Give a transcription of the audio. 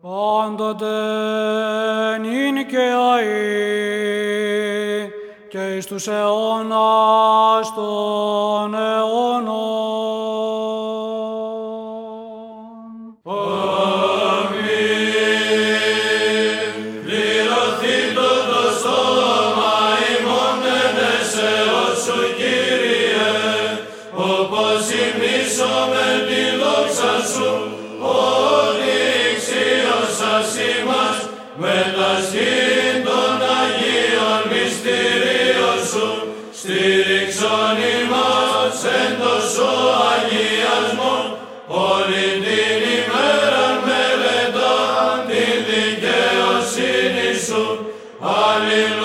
πάντοτε νυν και αεί και εις τους αιώνας των αιώνων. μετασχήν των Αγίων μυστηρίων σου, με τα σύντον Αγίων μυστηρίων σου στήριξον ημάς εν το σου αγιασμό όλη την ημέρα μελετά τη δικαιοσύνη σου. Αλληλούια